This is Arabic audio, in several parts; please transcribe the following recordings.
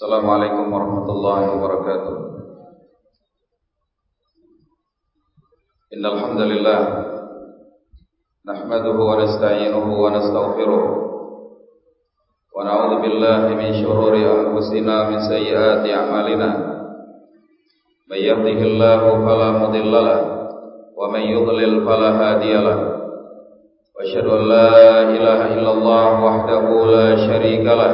السلام عليكم ورحمة الله وبركاته إن الحمد لله نحمده ونستعينه ونستغفره ونعوذ بالله من شرور أنفسنا من سيئات أعمالنا من يهده الله فلا مضل له ومن يضلل فلا هادي له واشهد ان لا اله الا الله وحده لا شريك له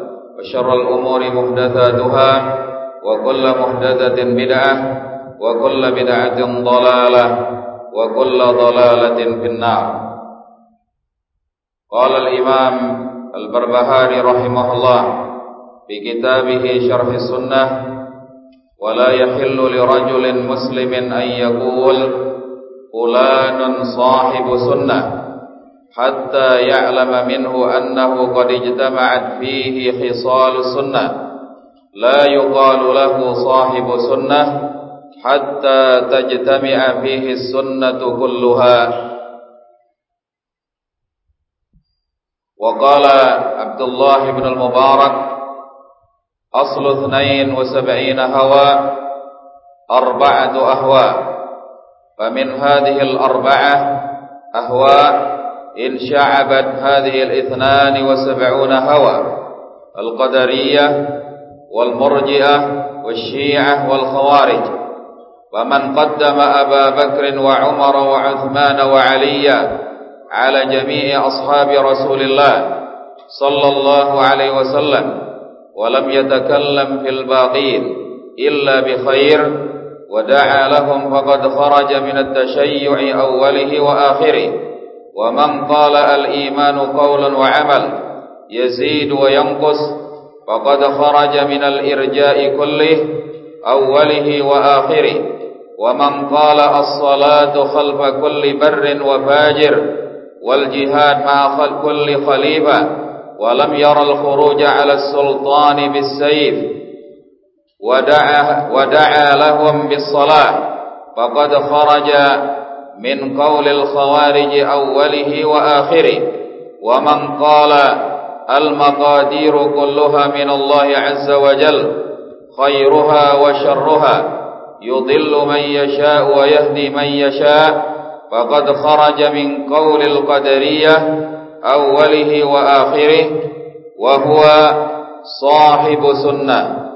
وشر الأمور محدثاتها وكل محدثة بدعة وكل بدعة ضلالة وكل ضلالة في النار. قال الإمام البربهاري رحمه الله في كتابه شرح السنة ولا يحل لرجل مسلم أن يقول فلان صاحب سنة. حتى يعلم منه أنه قد اجتمعت فيه خصال السنة لا يقال له صاحب سنة حتى تجتمع فيه السنة كلها. وقال عبد الله بن المبارك أصل اثنين وسبعين هوى أربعة أهواء فمن هذه الأربعة أهواء إن شعبت هذه الاثنان وسبعون هوى القدرية والمرجئة والشيعة والخوارج. ومن قدم أبا بكر وعمر وعثمان وعليا على جميع أصحاب رسول الله صلى الله عليه وسلم ولم يتكلم في الباقين إلا بخير ودعا لهم فقد خرج من التشيع أوله وآخره. ومن قال الإيمان قول وعمل يزيد وينقص فقد خرج من الإرجاء كله أوله وآخره. ومن قال الصلاة خلف كل بر وفاجر والجهاد مع كل خليفة ولم ير الخروج على السلطان بالسيف. ودعا, ودعا لهم بالصلاة فقد خرج من قول الخوارج أوله وآخره ومن قال المقادير كلها من الله عز وجل خيرها وشرها يضل من يشاء ويهدي من يشاء فقد خرج من قول القدرية أوله وآخره وهو صاحب سنة.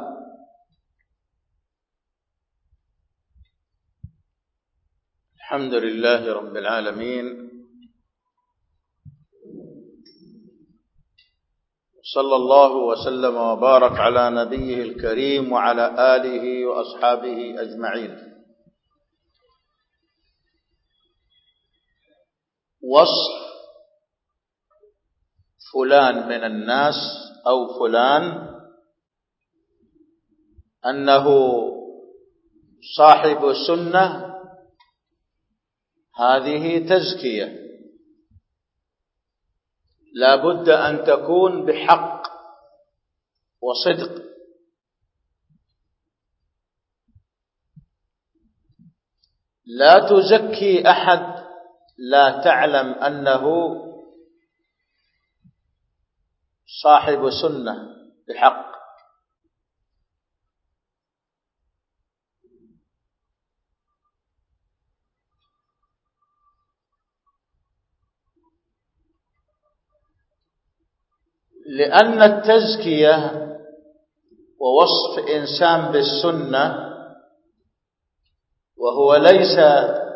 الحمد لله رب العالمين. صلى الله وسلم وبارك على نبيه الكريم وعلى آله وأصحابه أجمعين. وصف فلان من الناس أو فلان أنه صاحب سنة هذه تزكية. لا بد أن تكون بحق وصدق. لا تزكي أحد. لا تعلم أنه صاحب سنة بحق. لأن التزكية ووصف إنسان بالسنة وهو ليس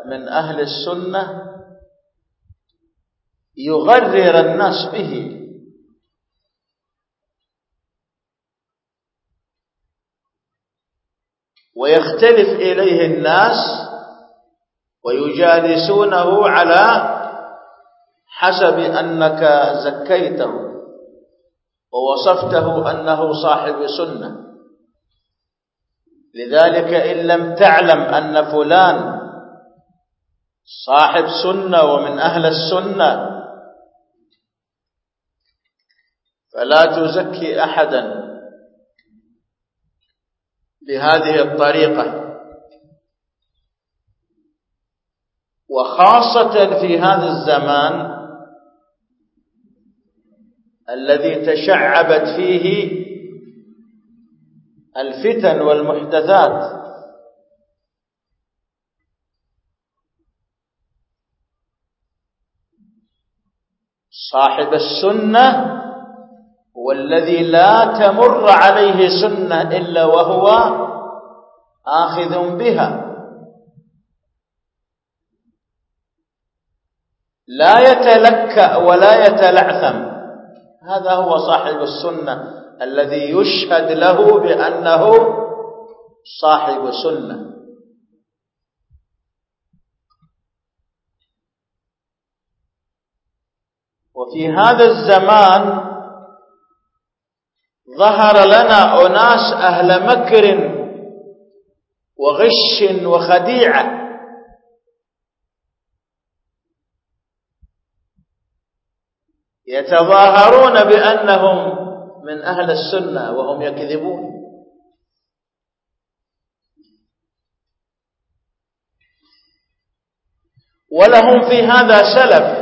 من أهل السنة يغرر الناس به. ويختلف إليه الناس ويجالسونه على حسب أنك زكيته. ووصفته أنه صاحب سنة. لذلك إن لم تعلم أن فلان صاحب سنة ومن أهل السنة فلا تزكي أحدا بهذه الطريقة. وخاصة في هذا الزمان الذي تشعبت فيه الفتن والمحدثات. صاحب السنة والذي لا تمر عليه سنة إلا وهو آخذ بها. لا يتلكأ ولا يتلعثم. هذا هو صاحب السنة الذي يشهد له بأنه صاحب سنة. وفي هذا الزمان ظهر لنا أناس أهل مكر وغش وخديعة. يتظاهرون بأنهم من أهل السنة وهم يكذبون. ولهم في هذا سلف.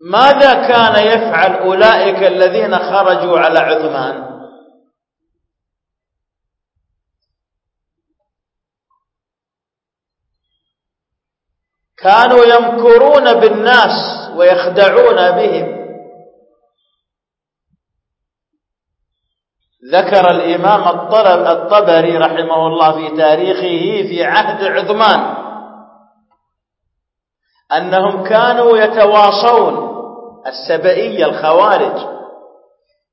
ماذا كان يفعل أولئك الذين خرجوا على عثمان؟ كانوا يمكرون بالناس ويخدعون بهم. ذكر الإمام الطلب الطبري رحمه الله في تاريخه في عهد عثمان أنهم كانوا يتواصون السبئية الخوارج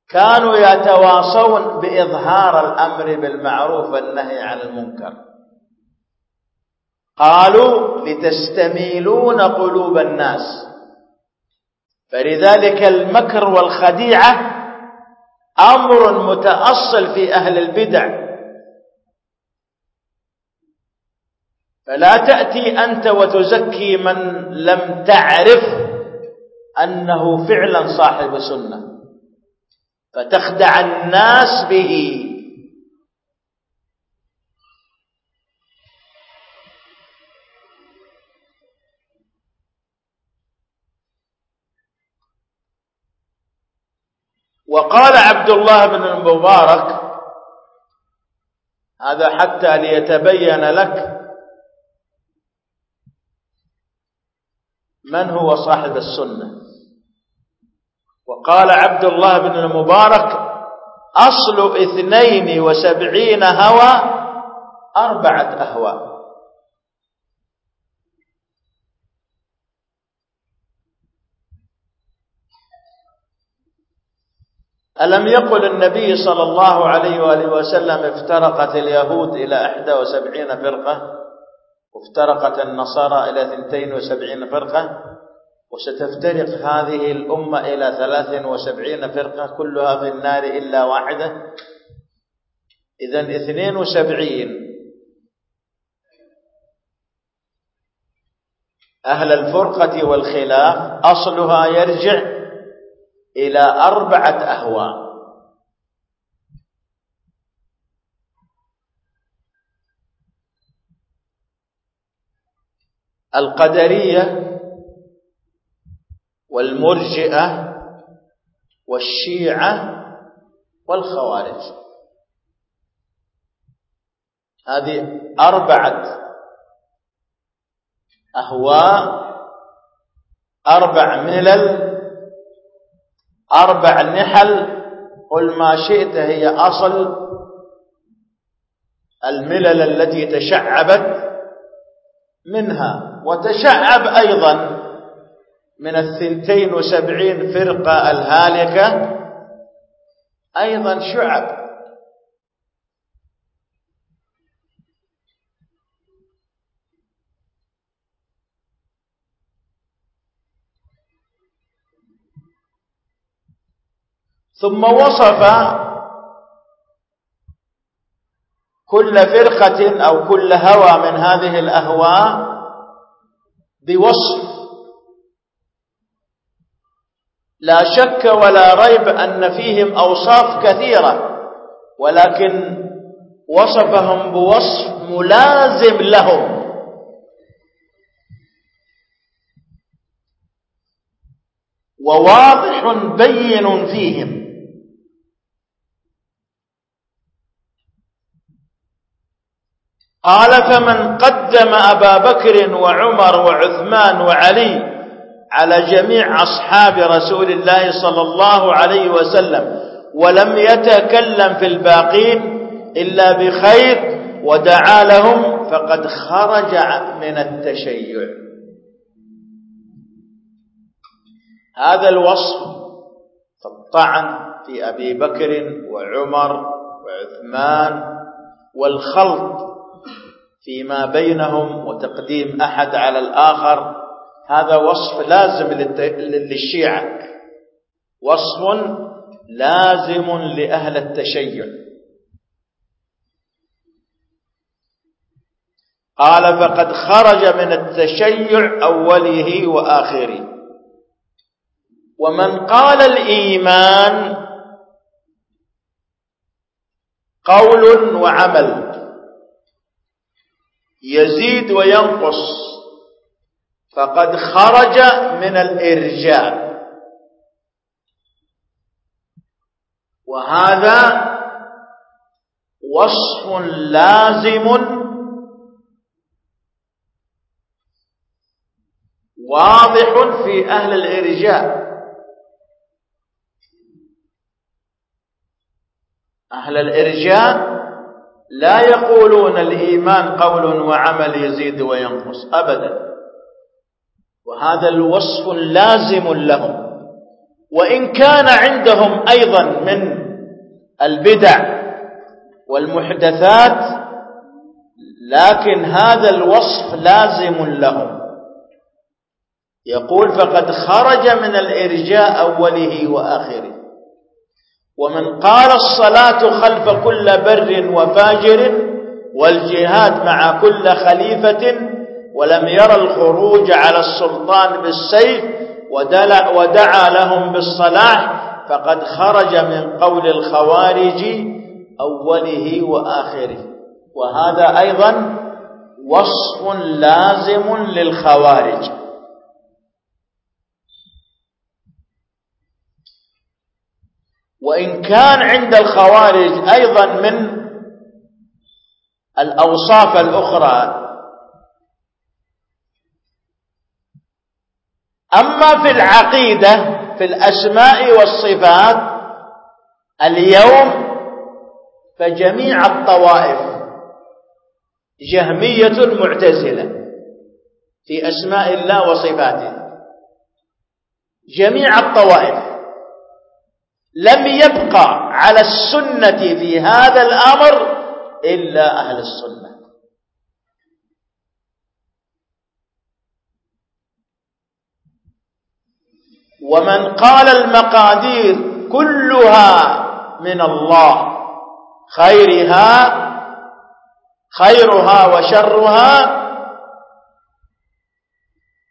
كانوا يتواصون بإظهار الأمر بالمعروف والنهي عن المنكر. قالوا لتستميلون قلوب الناس. فلذلك المكر والخديعة أمر متأصل في أهل البدع. فلا تأتي أنت وتزكي من لم تعرف أنه فعلا صاحب سنة. فتخدع الناس به. عبد الله بن المبارك. هذا حتى ليتبين لك من هو صاحب السنة. وقال عبد الله بن المبارك أصل اثنين وسبعين هوى أربعة أهواء ألم يقل النبي صلى الله عليه وآله وسلم افترقت اليهود إلى أحدى وسبعين فرقة؟ وافترقت النصارى إلى ثنتين وسبعين فرقة؟ وستفترق هذه الأمة إلى ثلاث وسبعين فرقة كلها في النار إلا واحدة؟ إذا اثنين وسبعين أهل الفرقة والخلاف أصلها يرجع إلى أربعة أهواء القدرية والمرجئة والشيعة والخوارج. هذه أربعة أهواء أربع ملل أربع نحل قل ما شئت هي أصل الملل التي تشعبت منها وتشعب أيضا من الثنتين وسبعين فرقة الهالكة أيضا شعب. ثم وصف كل فرقة أو كل هوى من هذه الأهواء بوصف. لا شك ولا ريب أن فيهم أوصاف كثيرة ولكن وصفهم بوصف ملازم لهم. وواضح بين فيهم. قال فمن قدم أبا بكر وعمر وعثمان وعلي على جميع أصحاب رسول الله صلى الله عليه وسلم ولم يتكلم في الباقين إلا بخير ودعا لهم فقد خرج من التشيع. هذا الوصف الطعن في أبي بكر وعمر وعثمان والخلط فيما بينهم وتقديم أحد على الآخر. هذا وصف لازم للشيعة. وصف لازم لأهل التشيع. قال فقد خرج من التشيع أوله وآخره. ومن قال الإيمان قول وعمل. يزيد وينقص. فقد خرج من الإرجاء. وهذا وصف لازم واضح في أهل الإرجاء. أهل الإرجاء لا يقولون الإيمان قول وعمل يزيد وينقص أبدا. وهذا الوصف لازم لهم. وإن كان عندهم أيضا من البدع والمحدثات لكن هذا الوصف لازم لهم. يقول فقد خرج من الإرجاء أوله وآخره. ومن قال الصلاة خلف كل بر وفاجر والجهاد مع كل خليفة ولم ير الخروج على السلطان بالسيف ودعا لهم بالصلاح فقد خرج من قول الخوارج أوله وآخره. وهذا أيضا وصف لازم للخوارج. وإن كان عند الخوارج أيضا من الأوصاف الأخرى. أما في العقيدة في الأسماء والصفات اليوم فجميع الطوائف جهمية معتزلة في أسماء الله وصفاته. جميع الطوائف. لم يبقى على السنة في هذا الأمر إلا أهل السنة. ومن قال المقادير كلها من الله خيرها خيرها وشرها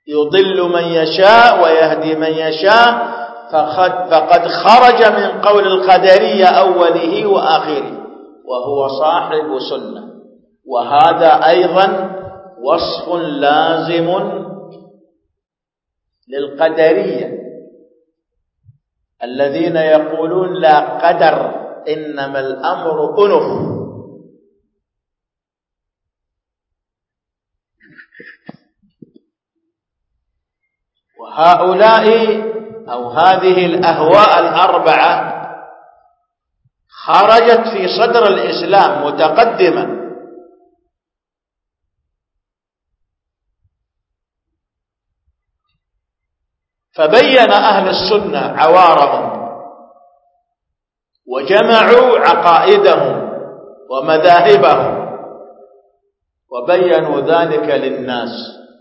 يضل من يشاء ويهدي من يشاء فقد خرج من قول القدرية أوله وآخره وهو صاحب سنة. وهذا أيضا وصف لازم للقدرية. الذين يقولون لا قدر إنما الأمر أنف. وهؤلاء أو هذه الأهواء الأربعة خرجت في صدر الإسلام متقدمة فبين أهل السنة عوارهم وجمعوا عقائدهم ومذاهبهم وبينوا ذلك للناس.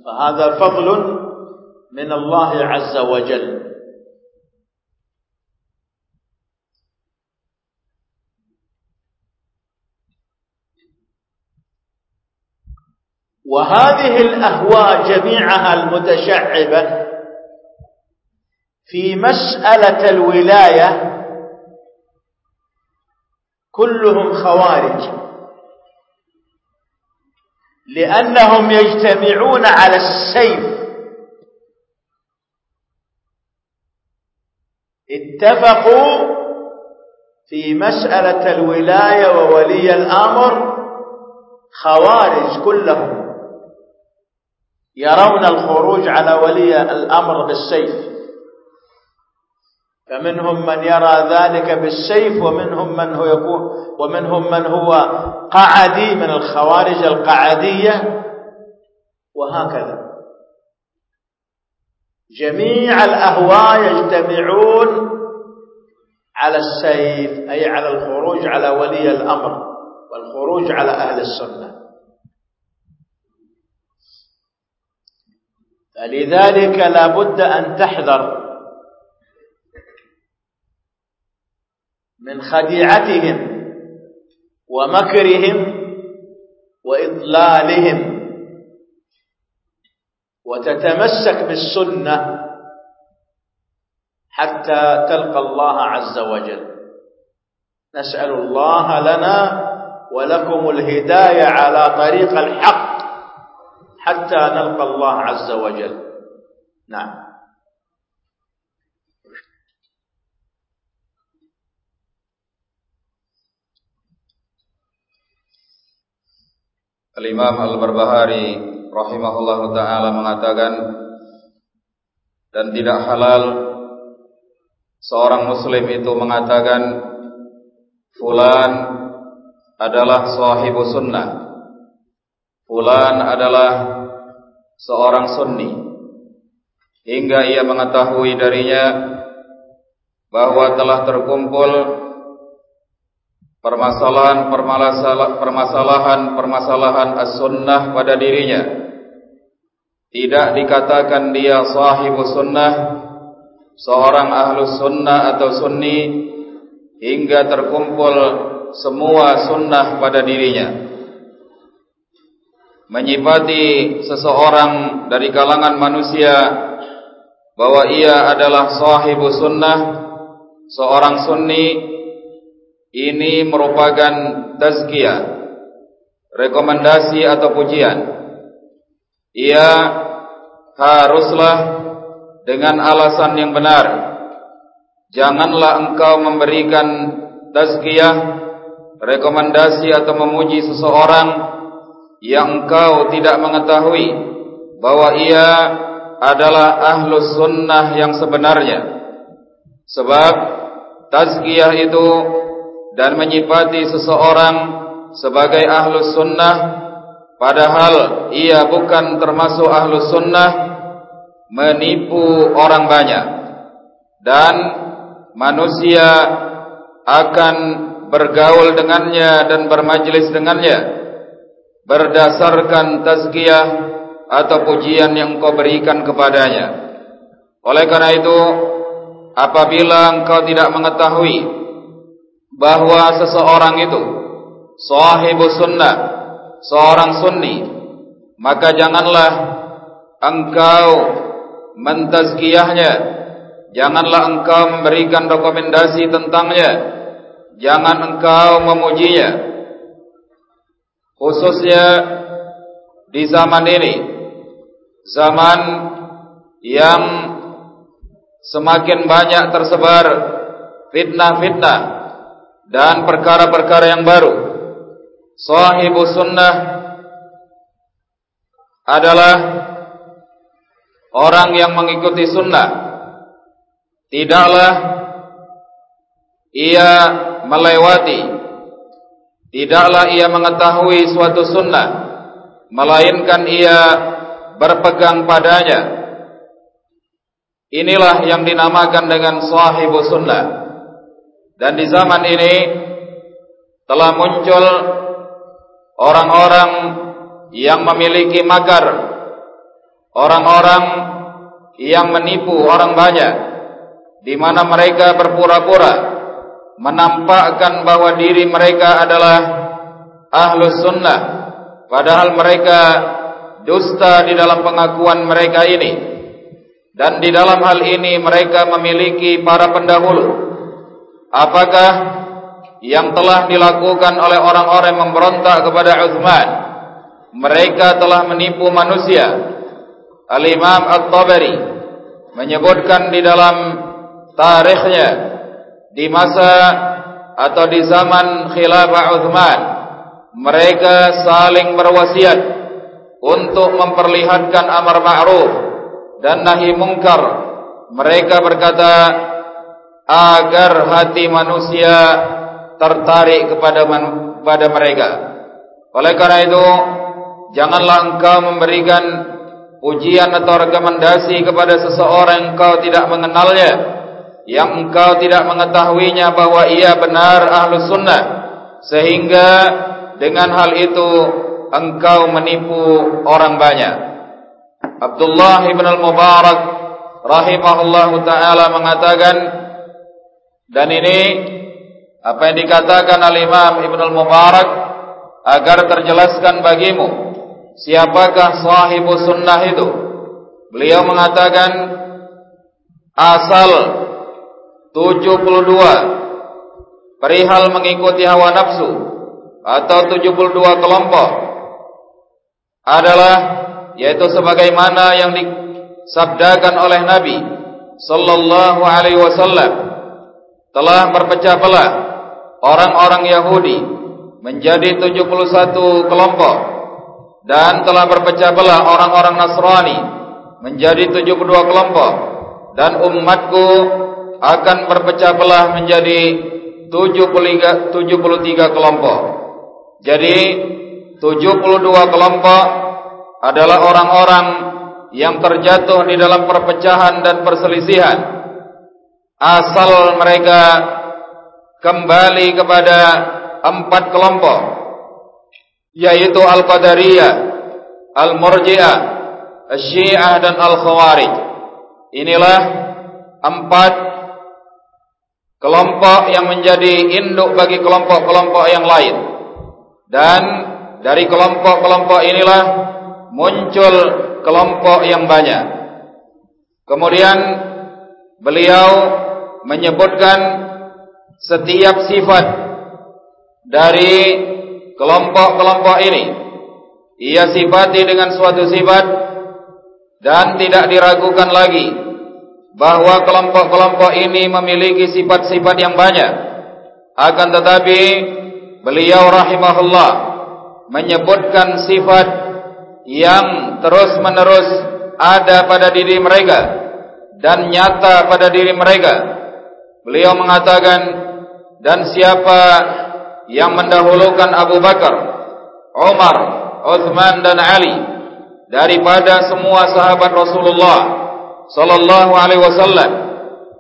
فهذا فضل من الله عز وجل. وهذه الأهواء جميعها المتشعبة في مسألة الولاية كلهم خوارج لأنهم يجتمعون على السيف. اتفقوا في مسألة الولاية وولي الأمر خوارج كلهم. يرون الخروج على ولي الأمر بالسيف. فمنهم من يرى ذلك بالسيف ومنهم من هو يكون ومنهم من هو قعدي من الخوارج القعدية وهكذا. جميع الأهواء يجتمعون على السيف أي على الخروج على ولي الأمر والخروج على أهل السنة. فلذلك لا بد أن تحذر من خديعتهم ومكرهم وإضلالهم وتتمسك بالسنة حتى تلقى الله عز وجل. نسأل الله لنا ولكم الهداية على طريق الحق. hatta nalqa Allah azza wa jal. Nah. Al-Imam Al-Barbahari rahimahullahu taala mengatakan dan tidak halal seorang muslim itu mengatakan fulan adalah sahibu sunnah fulan adalah seorang sunni. Hingga ia mengetahui darinya bahwa telah terkumpul permasalahan-permasalahan as-sunnah pada dirinya. Tidak dikatakan dia sahibu sunnah seorang ahlu sunnah atau sunni hingga terkumpul semua sunnah pada dirinya menyifati seseorang dari kalangan manusia bahwa ia adalah sahibu sunnah seorang sunni ini merupakan tazkiyah rekomendasi atau pujian. Ia haruslah dengan alasan yang benar janganlah engkau memberikan tazkiyah rekomendasi atau memuji seseorang yang engkau tidak mengetahui bahwa ia adalah ahlus sunnah yang sebenarnya. Sebab tazkiyah itu dan menyifati seseorang sebagai ahlus sunnah padahal ia bukan termasuk ahlus sunnah menipu orang banyak. Dan manusia akan bergaul dengannya dan bermajlis dengannya berdasarkan tazkiyah atau pujian yang kau berikan kepadanya oleh karena itu apabila engkau tidak mengetahui bahwa seseorang itu sahibu sunnah, seorang sunni, maka janganlah engkau mentazkiyahnya, janganlah engkau memberikan rekomendasi tentangnya, jangan engkau memujinya. Khususnya di zaman ini, zaman yang semakin banyak tersebar fitnah-fitnah dan perkara-perkara yang baru. Sahibu sunnah adalah orang yang mengikuti sunnah tidaklah ia melewati tidaklah ia mengetahui suatu sunnah melainkan ia berpegang padanya. Inilah yang dinamakan dengan sahibu sunnah. Dan di zaman ini telah muncul orang-orang yang memiliki makar orang-orang yang menipu orang banyak di mana mereka berpura-pura menampakkan bahwa diri mereka adalah ahlus sunnah padahal mereka dusta di dalam pengakuan mereka ini. Dan di dalam hal ini mereka memiliki para pendahulu. Apakah yang telah dilakukan oleh orang-orang memberontak kepada Uthman? Mereka telah menipu manusia. Al-Imam At-Tabari menyebutkan di dalam tarikhnya di masa atau di zaman khilafah Uthman mereka saling berwasiat untuk memperlihatkan amar ma'ruf dan nahi mungkar. Mereka berkata agar hati manusia tertarik kepada pada mereka. Oleh karena itu janganlah engkau memberikan ujian atau rekomendasi kepada seseorang engkau tidak mengenalnya yang engkau tidak mengetahuinya bahwa ia benar ahlu sunnah sehingga dengan hal itu engkau menipu orang banyak. Abdullah ibn al-Mubarak rahimahullahu ta'ala mengatakan dan ini apa yang dikatakan al-Imam ibn al-Mubarak agar terjelaskan bagimu siapakah sahibu sunnah itu? Beliau mengatakan asal 72 perihal mengikuti hawa nafsu atau 72 kelompok adalah yaitu sebagaimana yang disabdakan oleh Nabi sallallahu alaihi wasallam. Telah berpecah belah orang-orang Yahudi menjadi 71 kelompok dan telah berpecah belah orang-orang Nasrani menjadi 72 kelompok dan umatku akan berpecah belah menjadi 73, 73 kelompok. Jadi 72 kelompok adalah orang-orang yang terjatuh di dalam perpecahan dan perselisihan. Asal mereka kembali kepada empat kelompok. Yaitu Al-Qadariyah, Al-Murji'ah, Al-Syiah dan Al-Khawarij. Inilah empat kelompok yang menjadi induk bagi kelompok-kelompok yang lain. Dan dari kelompok-kelompok inilah muncul kelompok yang banyak. Kemudian beliau menyebutkan setiap sifat dari kelompok-kelompok ini. Ia sifati dengan suatu sifat dan tidak diragukan lagi bahwa kelompok-kelompok ini memiliki sifat-sifat yang banyak. Akan tetapi beliau rahimahullah menyebutkan sifat yang terus-menerus ada pada diri mereka dan nyata pada diri mereka. Beliau mengatakan dan siapa yang mendahulukan Abu Bakar Umar Uthman dan Ali daripada semua sahabat Rasulullah sallallahu alaihi wasallam.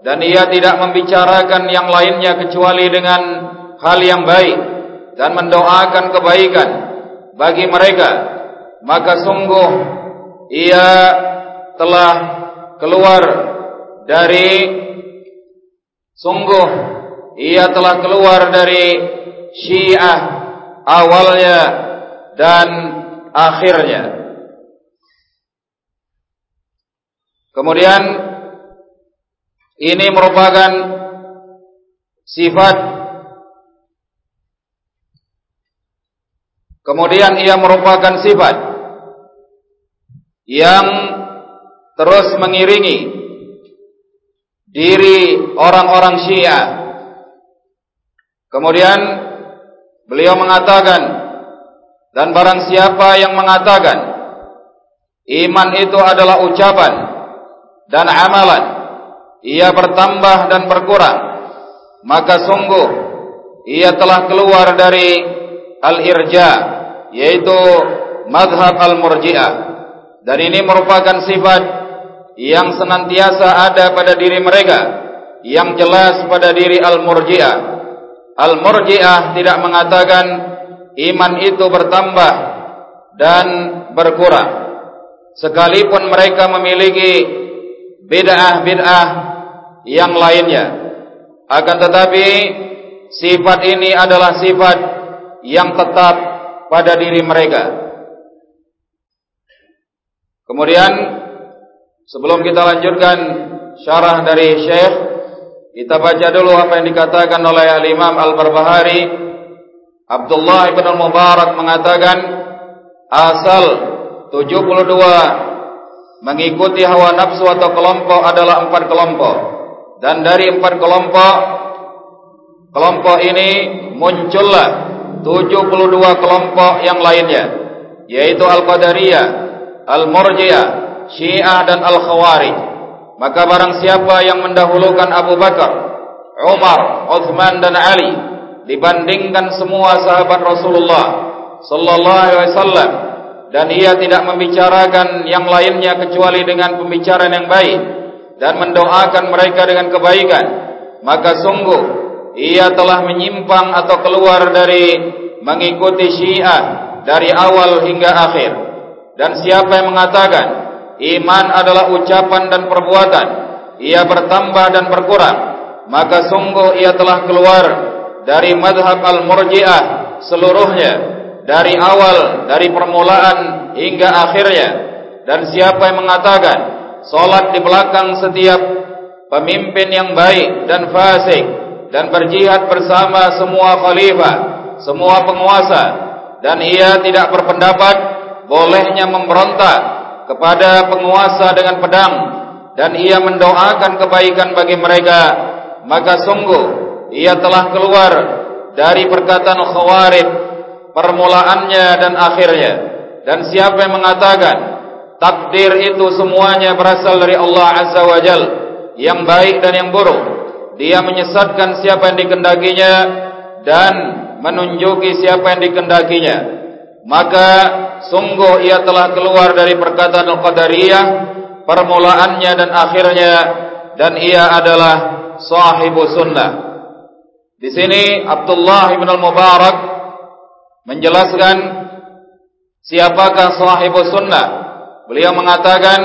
Dan ia tidak membicarakan yang lainnya kecuali dengan hal yang baik dan mendoakan kebaikan bagi mereka. Maka sungguh ia telah keluar dari sungguh ia telah keluar dari Syiah awalnya dan akhirnya Kemudian ini merupakan sifat Kemudian ia merupakan sifat yang terus mengiringi diri orang-orang Syiah. Kemudian beliau mengatakan dan barang siapa yang mengatakan iman itu adalah ucapan dan amalan. Ia bertambah dan berkurang. Maka sungguh ia telah keluar dari al-irja yaitu madhab al-murji'ah. Dan ini merupakan sifat yang senantiasa ada pada diri mereka yang jelas pada diri al-murji'ah. Al-murji'ah tidak mengatakan iman itu bertambah dan berkurang. Sekalipun mereka memiliki bid'ah-bid'ah yang lainnya. Akan tetapi sifat ini adalah sifat yang tetap pada diri mereka. Kemudian sebelum kita lanjutkan syarah dari Syekh kita baca dulu apa yang dikatakan oleh Al-Imam Al-Barbahari. Abdullah ibn Al-Mubarak mengatakan asal 72 mengikuti hawa nafsu atau kelompok adalah empat kelompok. Dan dari empat kelompok kelompok ini muncullah 72 kelompok yang lainnya yaitu Al-Qadariyah, Al-Murji'ah, Syiah dan Al-Khawarij. Maka barang siapa yang mendahulukan Abu Bakar, Umar, Uthman dan Ali dibandingkan semua sahabat Rasulullah sallallahu alaihi wasallam dan ia tidak membicarakan yang lainnya kecuali dengan pembicaraan yang baik dan mendoakan mereka dengan kebaikan. Maka sungguh ia telah menyimpang atau keluar dari mengikuti Syiah dari awal hingga akhir. Dan siapa yang mengatakan iman adalah ucapan dan perbuatan ia bertambah dan berkurang maka sungguh ia telah keluar dari madhab al-murji'ah seluruhnya dari awal dari permulaan hingga akhirnya. Dan siapa yang mengatakan salat di belakang setiap pemimpin yang baik dan fasik dan berjihad bersama semua khalifah semua penguasa dan ia tidak berpendapat bolehnya memberontak kepada penguasa dengan pedang dan ia mendoakan kebaikan bagi mereka maka sungguh ia telah keluar dari perkataan khawarij permulaannya dan akhirnya. Dan siapa yang mengatakan takdir itu semuanya berasal dari Allah Azza wa Jal yang baik dan yang buruk dia menyesatkan siapa yang dikendakinya dan menunjuki siapa yang dikendakinya maka sungguh ia telah keluar dari perkataan Al-Qadariyah permulaannya dan akhirnya dan ia adalah sahibu sunnah. Di sini Abdullah bin Al-Mubarak menjelaskan siapakah sahibu sunnah. Beliau mengatakan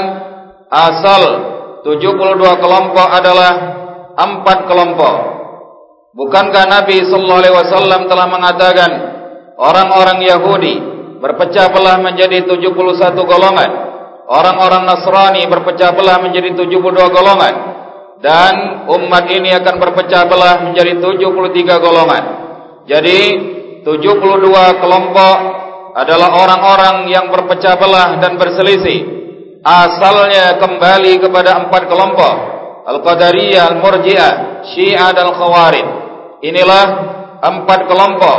asal 72 kelompok adalah empat kelompok. Bukankah Nabi sallallahu alaihi wasallam telah mengatakan orang-orang Yahudi berpecah belah menjadi 71 golongan, orang-orang Nasrani berpecah belah menjadi 72 golongan dan umat ini akan berpecah belah menjadi 73 golongan. Jadi 72 kelompok adalah orang-orang yang berpecah belah dan berselisih. Asalnya kembali kepada empat kelompok. Al-Qadariyah, Al-Murji'ah, Syiah dan Khawarij. Inilah empat kelompok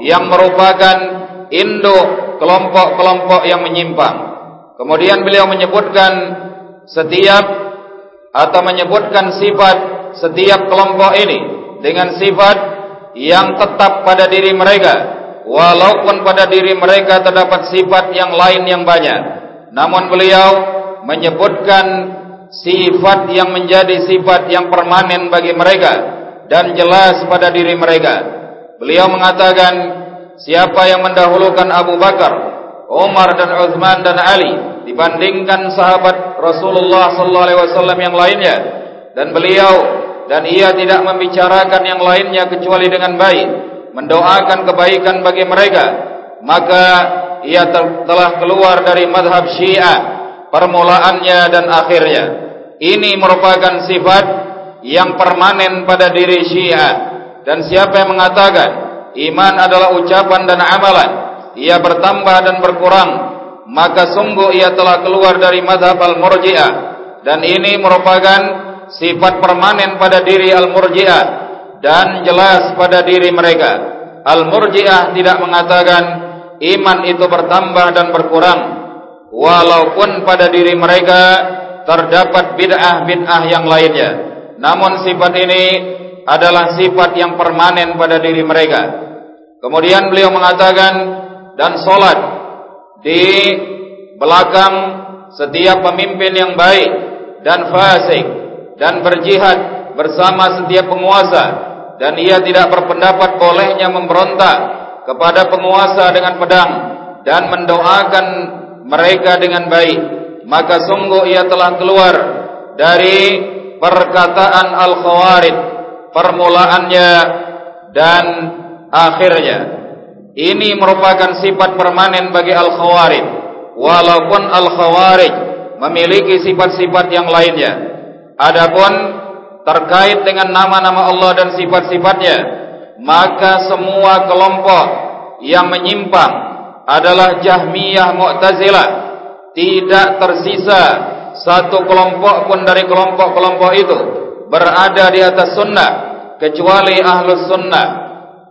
yang merupakan induk kelompok-kelompok yang menyimpang. Kemudian beliau menyebutkan setiap atau menyebutkan sifat setiap kelompok ini dengan sifat yang tetap pada diri mereka walaupun pada diri mereka terdapat sifat yang lain yang banyak. Namun beliau menyebutkan sifat yang menjadi sifat yang permanen bagi mereka dan jelas pada diri mereka. Beliau mengatakan siapa yang mendahulukan Abu Bakar Umar dan Uthman dan Ali dibandingkan sahabat Rasulullah sallallahu alaihi wasallam yang lainnya? Dan beliau dan ia tidak membicarakan yang lainnya kecuali dengan baik mendoakan kebaikan bagi mereka. Maka ia telah keluar dari madhab syiah permulaannya dan akhirnya. Ini merupakan sifat yang permanen pada diri syiah. Dan siapa yang mengatakan iman adalah ucapan dan amalan ia bertambah dan berkurang maka sungguh ia telah keluar dari madhab al-murji'ah. Dan ini merupakan sifat permanen pada diri al-murji'ah dan jelas pada diri mereka. Al-murji'ah tidak mengatakan iman itu bertambah dan berkurang walaupun pada diri mereka terdapat bid'ah-bid'ah yang lainnya. namun sifat ini adalah sifat yang permanen pada diri mereka. Kemudian beliau mengatakan dan solat di belakang setiap pemimpin yang baik dan fasik dan berjihad bersama setiap penguasa dan ia tidak berpendapat bolehnya memberontak kepada penguasa dengan pedang dan mendoakan mereka dengan baik. Maka sungguh ia telah keluar dari perkataan al-khawarij permulaannya dan akhirnya. Ini merupakan sifat permanen bagi al-khawarij walaupun al-khawarij memiliki sifat-sifat yang lainnya adapun terkait dengan nama-nama Allah dan sifat-sifatnya maka semua kelompok yang menyimpang adalah Jahmiyah Mu'tazilah tidak tersisa satu kelompok pun dari kelompok-kelompok itu berada di atas sunnah kecuali ahlus sunnah.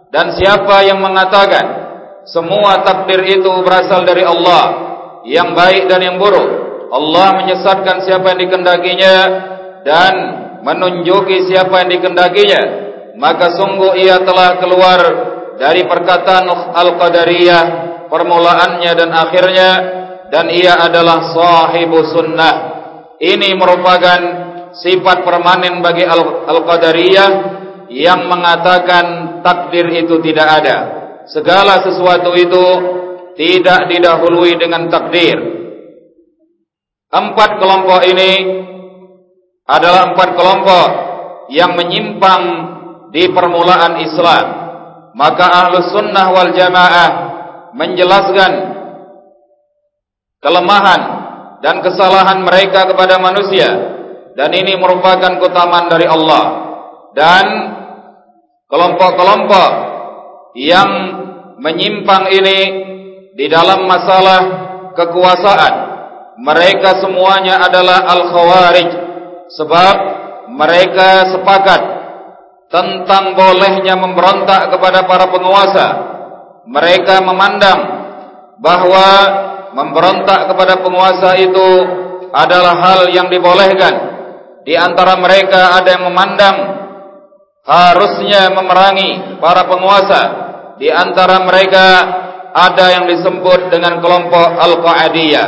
Dan siapa yang mengatakan semua takdir itu berasal dari Allah yang baik dan yang buruk Allah menyesatkan siapa yang dikendakinya dan menunjuki siapa yang dikendakinya maka sungguh ia telah keluar dari perkataan Al-Qadariyah permulaannya dan akhirnya dan ia adalah sahibu sunnah. Ini merupakan sifat permanen bagi Al-Qadariyah yang mengatakan takdir itu tidak ada. Segala sesuatu itu tidak didahului dengan takdir. Empat kelompok ini adalah empat kelompok yang menyimpang di permulaan Islam. Maka ahlus sunnah wal jamaah menjelaskan kelemahan dan kesalahan mereka kepada manusia. Dan ini merupakan keutamaan dari Allah. Dan kelompok-kelompok yang menyimpang ini di dalam masalah kekuasaan. Mereka semuanya adalah al-khawarij sebab mereka sepakat tentang bolehnya memberontak kepada para penguasa. Mereka memandang bahawa memberontak kepada penguasa itu adalah hal yang dibolehkan. Di antara mereka ada yang memandang harusnya memerangi para penguasa. Di antara mereka ada yang disebut dengan kelompok Al-Qa'adiyah.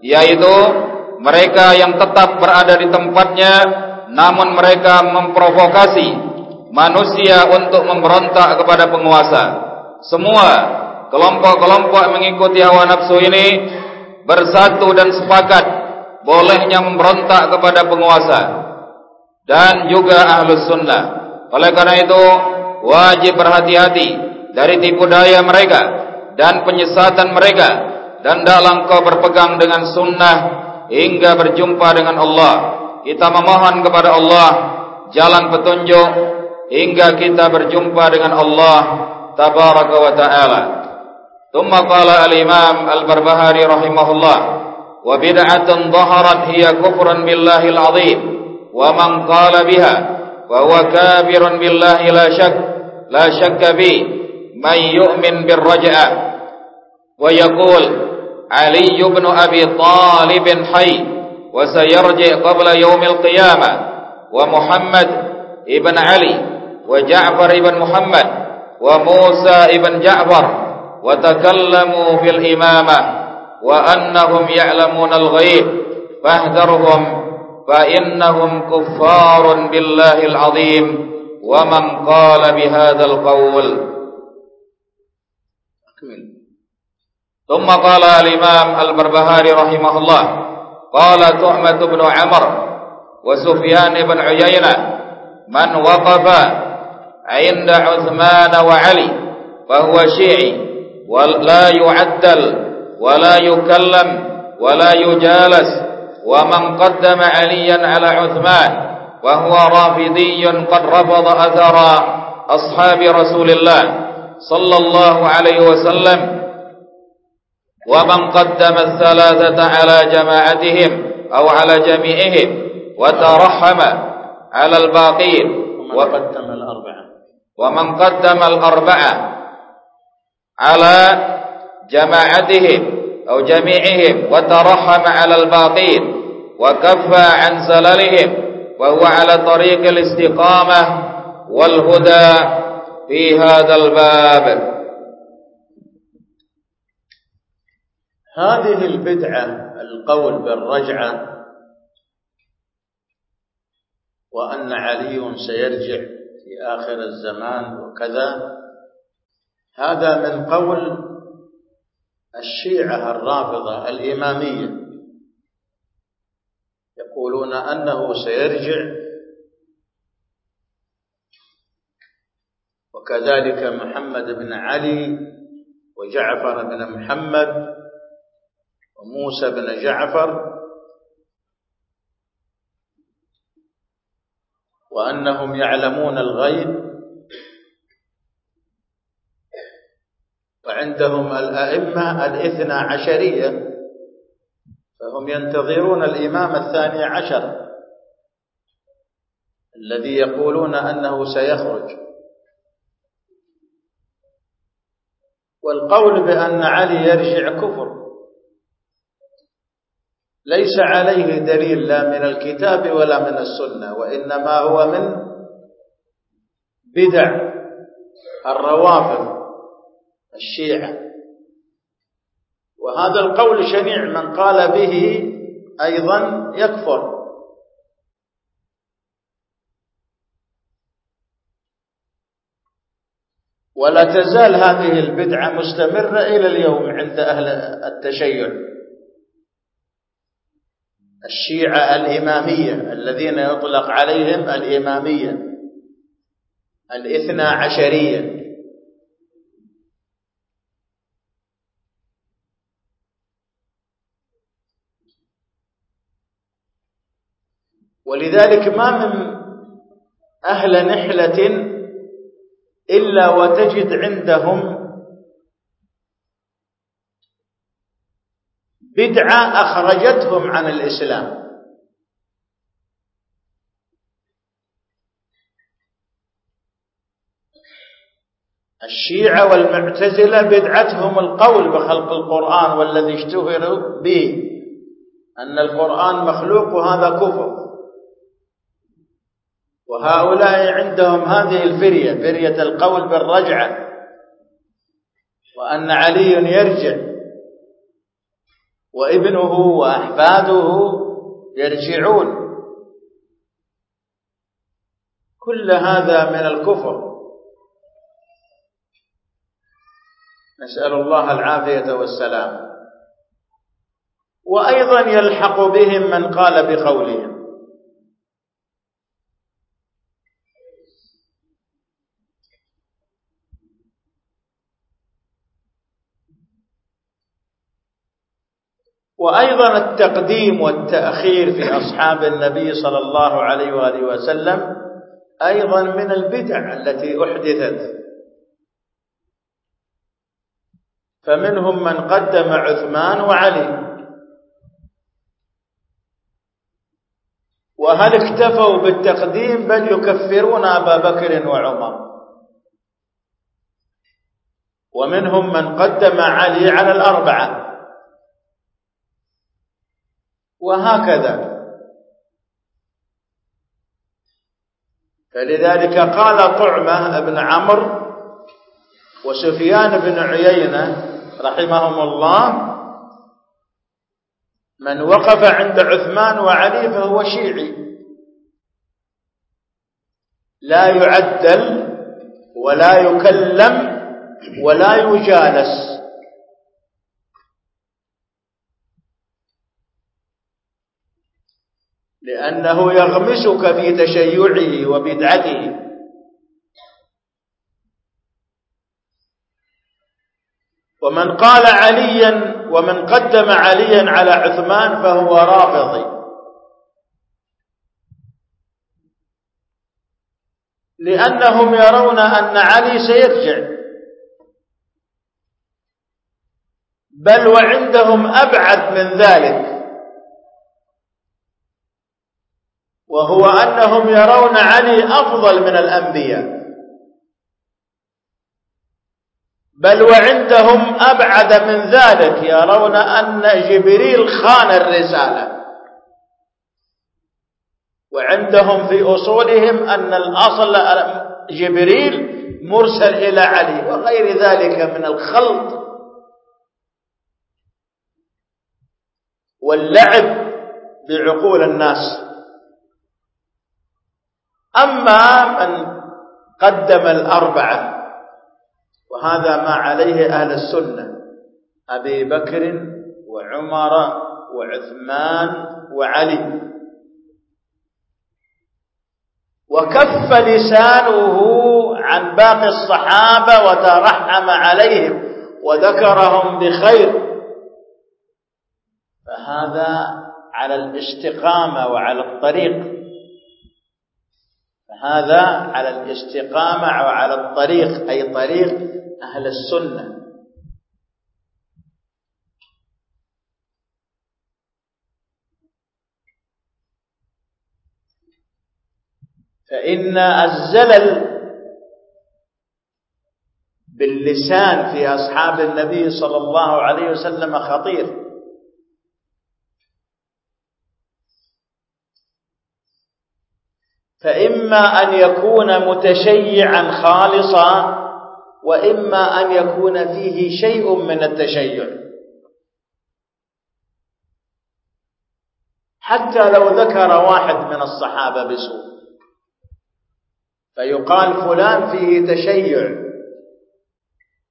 Yaitu mereka yang tetap berada di tempatnya namun mereka memprovokasi manusia untuk memberontak kepada penguasa. Semua kelompok-kelompok mengikuti hawa nafsu ini bersatu dan sepakat bolehnya memberontak kepada penguasa dan juga ahlus sunnah. Oleh karena itu wajib berhati-hati dari tipu daya mereka dan penyesatan mereka dan dalam kau berpegang dengan sunnah hingga berjumpa dengan Allah. Kita memohon kepada Allah jalan petunjuk hingga kita berjumpa dengan Allah tabaraka wa taala. Thumma qala al-Imam Al-Barbahari rahimahullah wa bid'atun dhaharat hiya kufrun billahi al-'azim wa man qala biha wa huwa kafirun billahi la shak la shakka bi man yu'min bir raj'ah wa yaqul علي بن أبي طالب حي وسيرجع قبل يوم القيامة ومحمد ابن علي وجعفر ابن محمد وموسى ابن جعفر وتكلموا في الإمامة وأنهم يعلمون الغيب فاهذرهم فإنهم كفار بالله العظيم ومن قال بهذا القول. ثم قال الإمام البربهاري رحمه الله قال تحمة بن عمر وسفيان بن عيينة من وقف عند عثمان وعلي فهو شيعي ولا يعدل ولا يكلم ولا يجالس ومن قدم عليا على عثمان وهو رافضي قد رفض أثر أصحاب رسول الله صلى الله عليه وسلم ومن قدم الثلاثة على جماعتهم أو على جميعهم وترحم على الباقين. ومن قدم الأربعة. ومن قدم الأربعة على جماعتهم أو جميعهم وترحم على الباقين وكفى عن زللهم وهو على طريق الاستقامة والهدى في هذا الباب. هذه البدعة القول بالرجعة وأن علي سيرجع في آخر الزمان وكذا هذا من قول الشيعة الرافضة الإمامية. يقولون أنه سيرجع وكذلك محمد بن علي وجعفر بن محمد وموسى بن جعفر وأنهم يعلمون الغيب وعندهم الأئمة الاثنى عشرية فهم ينتظرون الإمام الثاني عشر الذي يقولون أنه سيخرج. والقول بأن علي يرجع كفر. ليس عليه دليل لا من الكتاب ولا من السنة وإنما هو من بدع الروافض الشيعة. وهذا القول شنيع من قال به أيضا يكفر. ولا تزال هذه البدعة مستمرة إلى اليوم عند أهل التشيع. الشيعة الإمامية الذين يطلق عليهم الإمامية الاثنى عشرية. ولذلك ما من أهل نحلة إلا وتجد عندهم بدعة أخرجتهم عن الإسلام. الشيعة والمعتزلة بدعتهم القول بخلق القرآن والذي اشتهروا به أن القرآن مخلوق وهذا كفر. وهؤلاء عندهم هذه الفرية فرية القول بالرجعة وأن علي يرجع. وابنه وأحفاده يرجعون. كل هذا من الكفر. نسأل الله العافية والسلام. وأيضا يلحق بهم من قال بقولهم. وأيضا التقديم والتأخير في أصحاب النبي صلى الله عليه وآله وسلم أيضا من البدع التي أحدثت. فمنهم من قدم عثمان وعلي. وهل اكتفوا بالتقديم؟ بل يكفرون أبا بكر وعمر. ومنهم من قدم علي على الأربعة. وهكذا. فلذلك قال طعمة بن عمرو وسفيان بن عيينة رحمهم الله من وقف عند عثمان وعلي فهو شيعي. لا يعدل ولا يكلم ولا يجالس. لأنه يغمسك في تشيعه وبدعته. ومن قال عليا ومن قدم عليا على عثمان فهو رافضي لأنهم يرون أن علي سيرجع. بل وعندهم أبعد من ذلك. وهو أنهم يرون علي أفضل من الأنبياء. بل وعندهم أبعد من ذلك يرون أن جبريل خان الرسالة. وعندهم في أصولهم أن الأصل جبريل مرسل إلى علي وغير ذلك من الخلط واللعب بعقول الناس. أما من قدم الأربعة وهذا ما عليه أهل السنة أبي بكر وعمر وعثمان وعلي. وكف لسانه عن باقي الصحابة وترحم عليهم وذكرهم بخير. فهذا على الاستقامة وعلى الطريق. فهذا على الاستقامة وعلى الطريق أي طريق أهل السنة. فإن الزلل باللسان في أصحاب النبي صلى الله عليه وسلم خطير. فإما أن يكون متشيعا خالصا وإما أن يكون فيه شيء من التشيع. حتى لو ذكر واحد من الصحابة بسوء فيقال فلان فيه تشيع.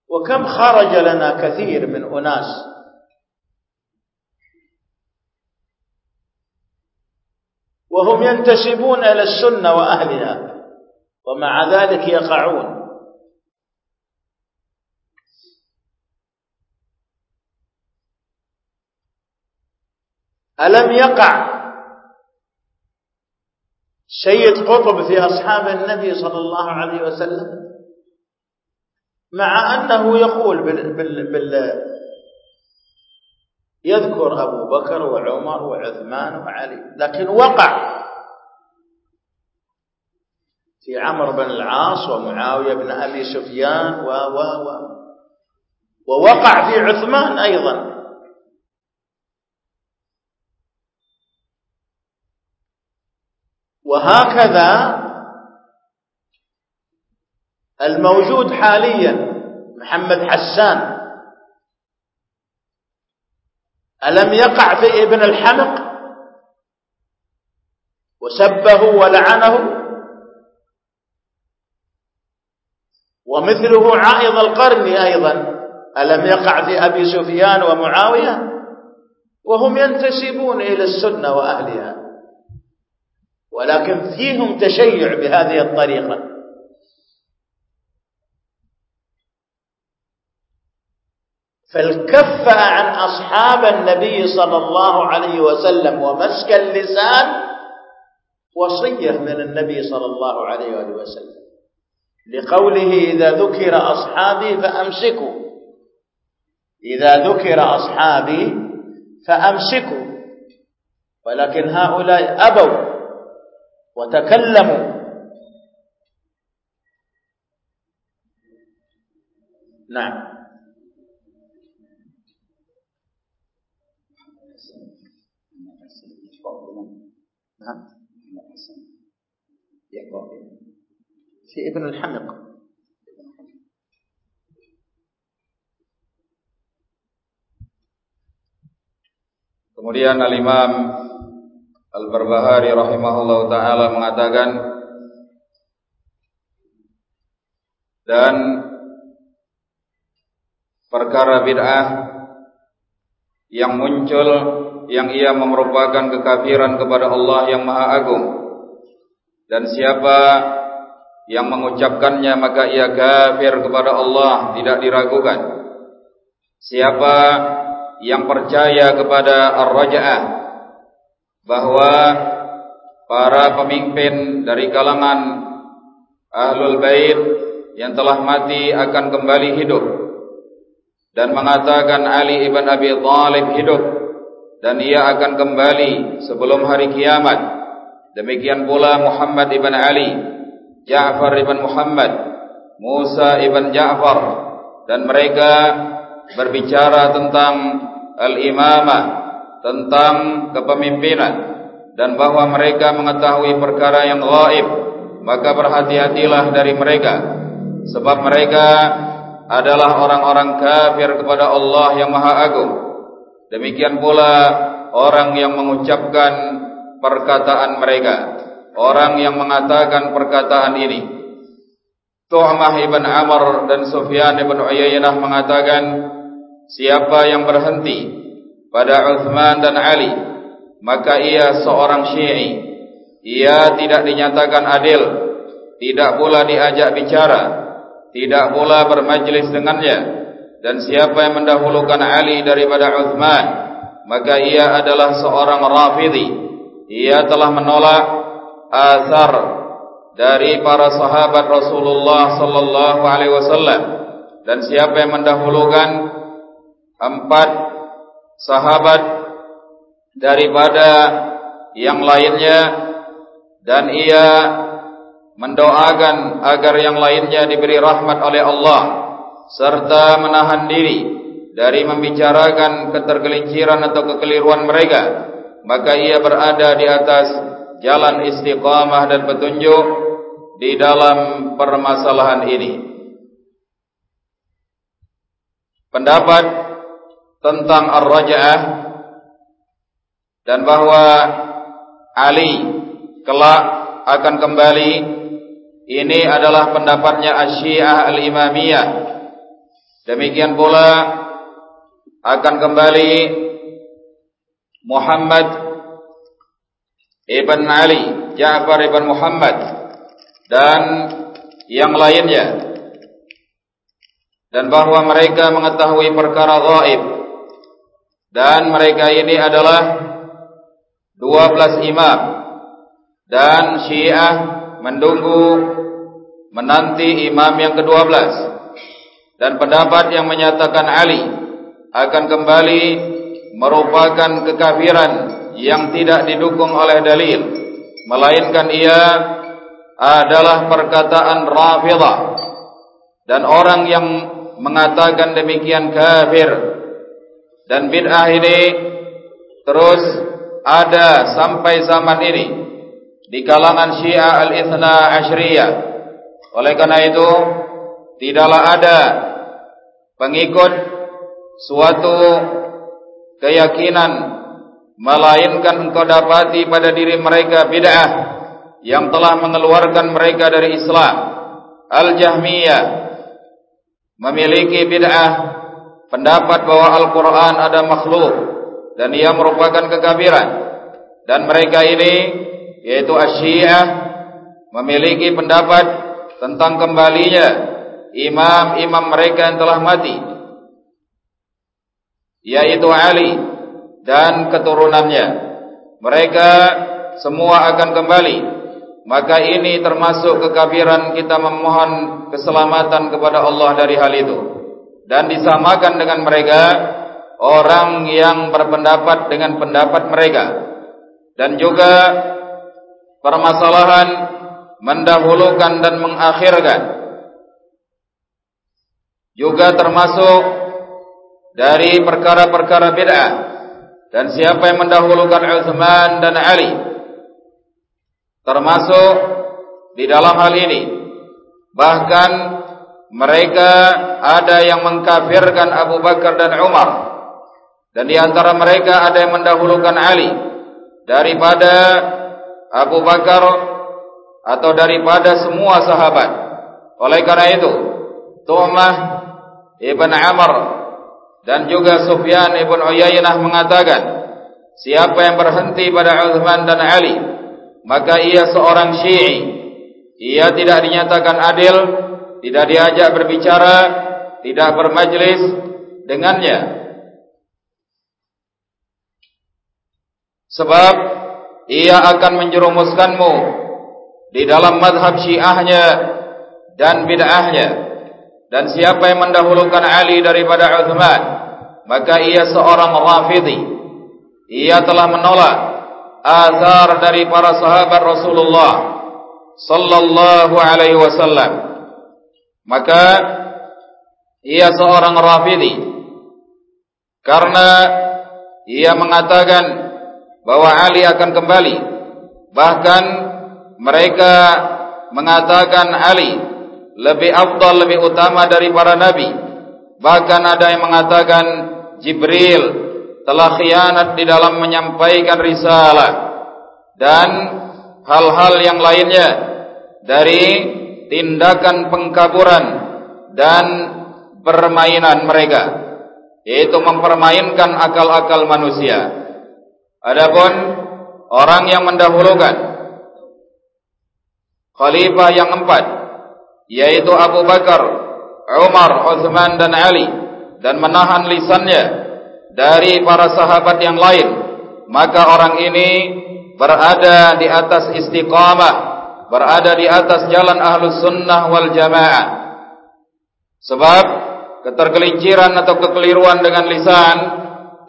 وكم خرج لنا كثير من أناس وهم ينتسبون إلى السنة وأهلها ومع ذلك يقعون. ألم يقع سيد قطب في أصحاب النبي صلى الله عليه وسلم؟ مع أنه يقول بال بال بال يذكر أبو بكر وعمر وعثمان وعلي لكن وقع في عمرو بن العاص ومعاوية بن أبي سفيان و و و ووقع في عثمان أيضا. وهكذا الموجود حاليا محمد حسان ألم يقع في ابن الحمق؟ وسبه ولعنه؟ ومثله عائض القرن أيضا. ألم يقع في أبي سفيان ومعاوية؟ وهم ينتسبون إلى السنة وأهلها. ولكن فيهم تشيع بهذه الطريقة. فالكف عن أصحاب النبي صلى الله عليه وسلم ومسك اللسان وصية من النبي صلى الله عليه وسلم. لقوله إذا ذكر أصحابي فأمسكوا. إذا ذكر أصحابي فأمسكوا. ولكن هؤلاء أبوا وتكلموا. نعم. نعم في ابن الحمق Kemudian Al-Imam Al-Barbahari rahimahullah taala mengatakan dan perkara bid'ah yang muncul yang ia merupakan kekafiran kepada Allah yang Maha Agung. Dan siapa yang mengucapkannya maka ia kafir kepada Allah tidak diragukan. Siapa yang percaya kepada Ar-Raja'ah bahwa para pemimpin dari kalangan Ahlul Bait yang telah mati akan kembali hidup dan mengatakan Ali ibn Abi Thalib hidup dan ia akan kembali sebelum hari kiamat. Demikian pula Muhammad ibn Ali Ja'far ibn Muhammad Musa ibn Ja'far. Dan mereka berbicara tentang al-imamah tentang kepemimpinan. Dan bahwa mereka mengetahui perkara yang gaib maka berhati-hatilah dari mereka. Sebab mereka adalah orang-orang kafir kepada Allah yang Maha Agung demikian pula orang yang mengucapkan perkataan mereka. Orang yang mengatakan perkataan ini. Tu'mah ibn Amr dan Sufyan ibn Uyainah mengatakan siapa yang berhenti pada Uthman dan Ali maka ia seorang syi'i. Ia tidak dinyatakan adil tidak pula diajak bicara tidak pula bermajlis dengannya dan siapa yang mendahulukan Ali daripada Uthman maka ia adalah seorang rafidhi. Ia telah menolak asar dari para sahabat Rasulullah sallallahu alaihi wasallam. Dan siapa yang mendahulukan empat sahabat daripada yang lainnya dan ia mendoakan agar yang lainnya diberi rahmat oleh Allah serta menahan diri dari membicarakan ketergelinciran atau kekeliruan mereka maka ia berada di atas jalan istiqamah dan petunjuk di dalam permasalahan ini. Pendapat tentang Ar-Raja'ah dan bahwa Ali kelak akan kembali ini adalah pendapatnya Asy-Syiah Al-Imamiyah demikian pula akan kembali Muhammad Ibn Ali Ja'far Ibn Muhammad dan yang lainnya. Dan bahwa mereka mengetahui perkara gaib dan mereka ini adalah 12 imam. Dan Syiah menunggu menanti imam yang ke-12 dan pendapat yang menyatakan Ali akan kembali merupakan kekafiran yang tidak didukung oleh dalil melainkan ia adalah perkataan Rafidah dan orang yang mengatakan demikian kafir dan bid'ah ini terus ada sampai zaman ini di kalangan Syiah al-Ithna Ashriyah. Oleh karena itu, tidaklah ada pengikut suatu keyakinan melainkan engkau dapati pada diri mereka bid'ah yang telah mengeluarkan mereka dari Islam. Al-Jahmiyah memiliki bid'ah pendapat bahwa Al-Quran ada makhluk dan ia merupakan kekafiran dan mereka ini yaitu Asyiah memiliki pendapat tentang kembalinya imam-imam mereka yang telah mati. Yaitu Ali dan keturunannya. Mereka semua akan kembali. Maka ini termasuk kekafiran kita memohon keselamatan kepada Allah dari hal itu. Dan disamakan dengan mereka orang yang berpendapat dengan pendapat mereka. Dan juga permasalahan mendahulukan dan mengakhirkan juga termasuk dari perkara-perkara bid'ah. Dan siapa yang mendahulukan Uthman dan Ali? Termasuk di dalam hal ini. Bahkan mereka ada yang mengkafirkan Abu Bakar dan Umar. Dan di antara mereka ada yang mendahulukan Ali. Daripada Abu Bakar atau daripada semua sahabat. Oleh karena itu Tu'mah Ibn Amr dan juga Sufyan Ibn Uyainah mengatakan siapa yang berhenti pada Uthman dan Ali maka ia seorang syi'i ia tidak dinyatakan adil tidak diajak berbicara, tidak bermajlis dengannya. Sebab ia akan menjerumuskanmu di dalam madhab syiahnya dan bid'ahnya. Dan siapa yang mendahulukan Ali daripada Uthman, maka ia seorang rafidhi. Ia telah menolak azar dari para sahabat Rasulullah sallallahu alaihi wasallam maka ia seorang rafidhi karena ia mengatakan bahwa Ali akan kembali. Bahkan mereka mengatakan Ali lebih afdal, lebih utama dari para nabi. Bahkan ada yang mengatakan Jibril telah khianat di dalam menyampaikan risalah. Dan hal-hal yang lainnya dari tindakan pengkaburan dan permainan mereka. Yaitu mempermainkan akal-akal manusia. Adapun orang yang mendahulukan khalifah yang empat yaitu Abu Bakar Umar Uthman dan Ali dan menahan lisannya dari para sahabat yang lain maka orang ini berada di atas istiqamah berada di atas jalan ahlus sunnah wal jamaah Sebab ketergelinciran atau kekeliruan dengan lisan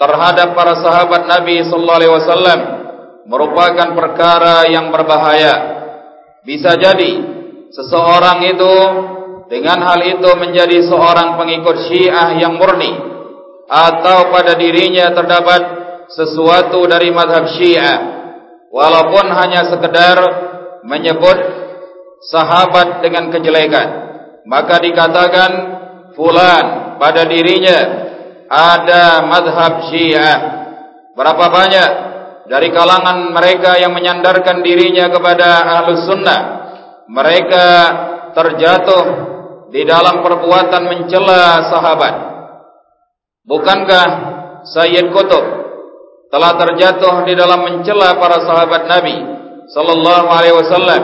terhadap para sahabat Nabi sallallahu alaihi wasallam merupakan perkara yang berbahaya. Bisa jadi seseorang itu dengan hal itu menjadi seorang pengikut Syiah yang murni atau pada dirinya terdapat sesuatu dari mazhab Syiah walaupun hanya sekedar menyebut sahabat dengan kejelekan. Maka dikatakan fulan pada dirinya ada madhab syiah. Berapa banyak dari kalangan mereka yang menyandarkan dirinya kepada ahlus sunnah mereka terjatuh di dalam perbuatan mencela sahabat bukankah Sayyid Qutb telah terjatuh di dalam mencela para sahabat Nabi sallallahu alaihi wasallam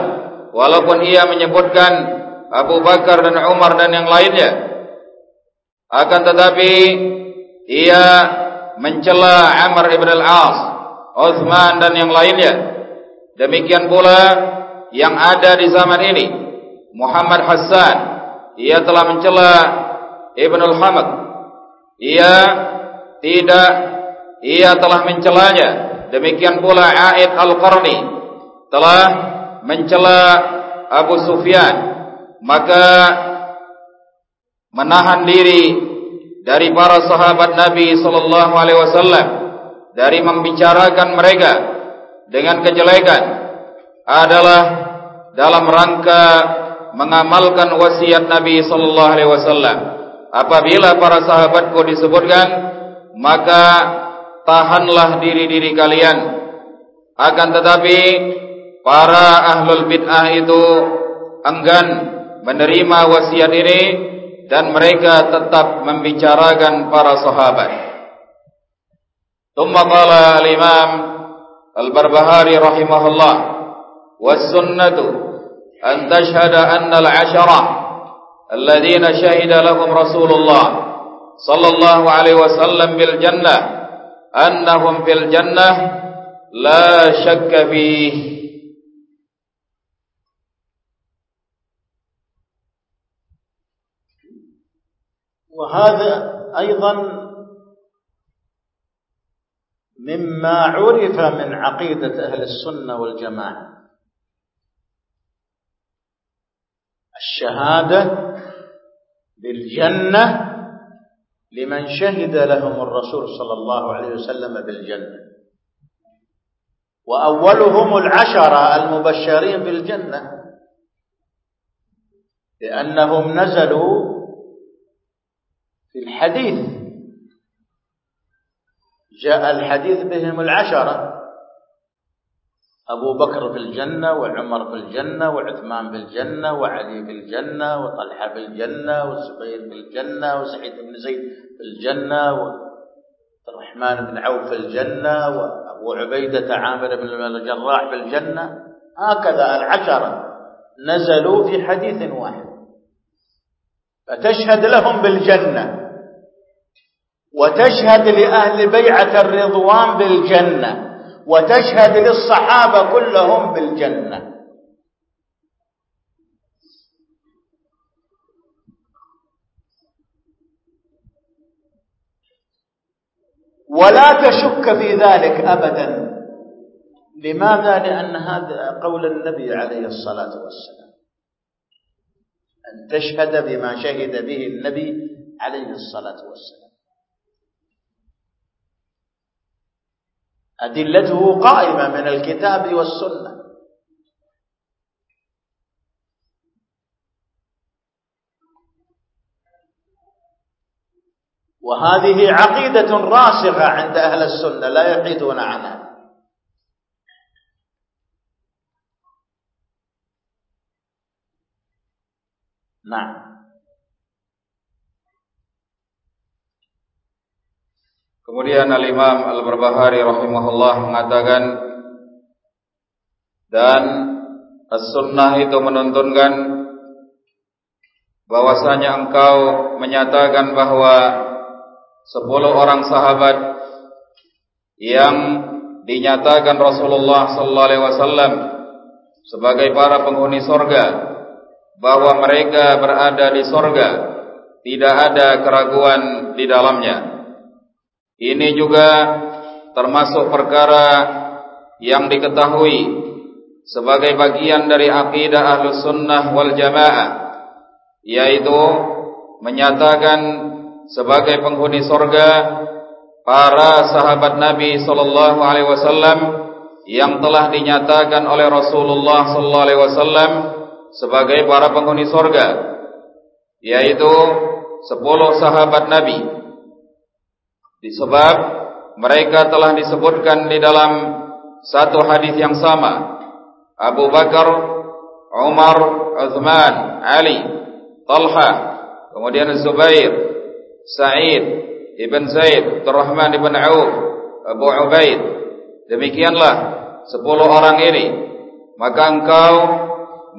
walaupun ia menyebutkan Abu Bakar dan Umar dan yang lainnya. Akan tetapi ia mencela Amr ibn al-As, Uthman dan yang lainnya. Demikian pula yang ada di zaman ini, Muhammad Hassan, ia telah mencela Ibn al-Hamad. Ia tidak ia telah mencelanya. Demikian pula Aid al-Qarni telah mencela Abu Sufyan maka menahan diri dari para sahabat Nabi sallallahu alaihi wasallam dari membicarakan mereka dengan kejelekan adalah dalam rangka mengamalkan wasiat Nabi sallallahu alaihi wasallam apabila para sahabatku disebutkan maka tahanlah diri-diri kalian akan tetapi para ahlul bid'ah itu enggan menerima wasiat ini dan mereka tetap membicarakan para sahabat. Thumma qala al-Imam Al-Barbahari rahimahullah والسنة أن تشهد أن العشرة الذين شهد لهم رسول الله صلى الله عليه وسلم بالجنة أنهم في الجنة لا شك فيه. وهذا أيضا مما عرف من عقيدة أهل السنة والجماعة. الشهادة بالجنة لمن شهد لهم الرسول صلى الله عليه وسلم بالجنة. وأولهم العشرة المبشرين بالجنة لأنهم نزلوا في الحديث. جاء الحديث بهم العشرة. أبو بكر في الجنة وعمر في الجنة وعثمان في الجنة وعلي في الجنة وطلحة في الجنة والزبير في الجنة وسعيد بن زيد في الجنة والرحمن بن عوف في الجنة وأبو عبيدة عامر بن الجراح في الجنة. هكذا العشرة نزلوا في حديث واحد. فتشهد لهم بالجنة وتشهد لأهل بيعة الرضوان بالجنة. وتشهد للصحابة كلهم بالجنة. ولا تشك في ذلك أبدا. لماذا؟ لأن هذا قول النبي عليه الصلاة والسلام. أن تشهد بما شهد به النبي عليه الصلاة والسلام. أدلته قائمة من الكتاب والسنة. وهذه عقيدة راسخة عند أهل السنة لا يحيدون عنها. نعم. Kemudian Al-Imam Al-Barbahari rahimahullah mengatakan dan As-Sunnah itu menuntunkan bahwasanya engkau menyatakan bahwa sepuluh orang sahabat yang dinyatakan Rasulullah sallallahu alaihi wasallam sebagai para penghuni sorga bahwa mereka berada di sorga tidak ada keraguan di dalamnya. Ini juga termasuk perkara yang diketahui sebagai bagian dari akidah ahlus sunnah wal jamaah yaitu menyatakan sebagai penghuni sorga para sahabat Nabi sallallahu alaihi wasallam yang telah dinyatakan oleh Rasulullah sallallahu alaihi wasallam sebagai para penghuni sorga yaitu sepuluh sahabat Nabi Disebab mereka telah disebutkan di dalam satu hadis yang sama. Abu Bakar, Umar, Uthman, Ali, Talha, kemudian Zubair, Sa'id, Ibn Zaid, Turrahman Ibn Auf, Abu Ubaid. Demikianlah sepuluh orang ini. Maka engkau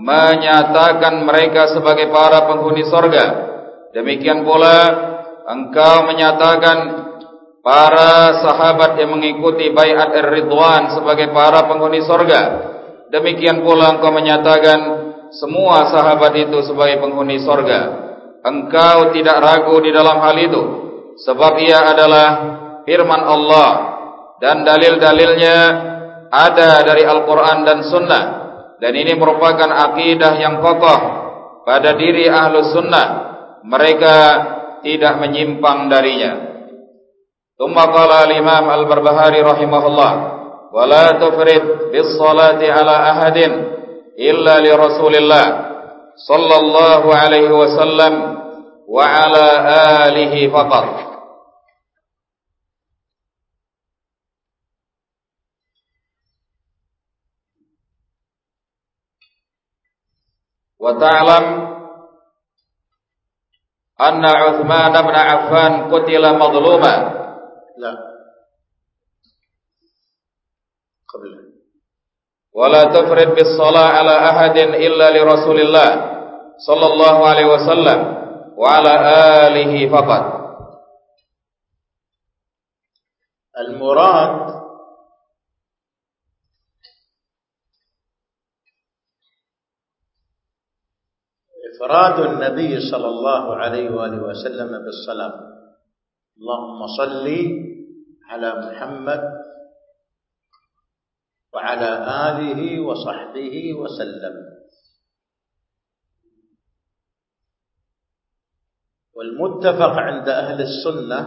menyatakan mereka sebagai para penghuni sorga. Demikian pula engkau menyatakan para sahabat yang mengikuti bayat ar-ridwan sebagai para penghuni sorga. Demikian pula engkau menyatakan semua sahabat itu sebagai penghuni sorga. Engkau tidak ragu di dalam hal itu. Sebab ia adalah firman Allah. Dan dalil-dalilnya ada dari Al-Quran dan Sunnah. Dan ini merupakan akidah yang kokoh pada diri ahlu sunnah. Mereka tidak menyimpang darinya. ثم قال الإمام البربهاري رحمه الله ولا تفرد بالصلاة على أحد إلا لرسول الله صلى الله عليه وسلم وعلى آله فقط. وتعلم أن عثمان بن عفان قتل مظلوما. لا. قبل. ولا تفرد بالصلاة على أحد إلا لرسول الله صلى الله عليه وسلم وعلى آله فقط. المراد إفراد النبي صلى الله عليه وآله وسلم بالصلاة. اللهم صل على محمد وعلى آله وصحبه وسلم. والمتفق عند أهل السنة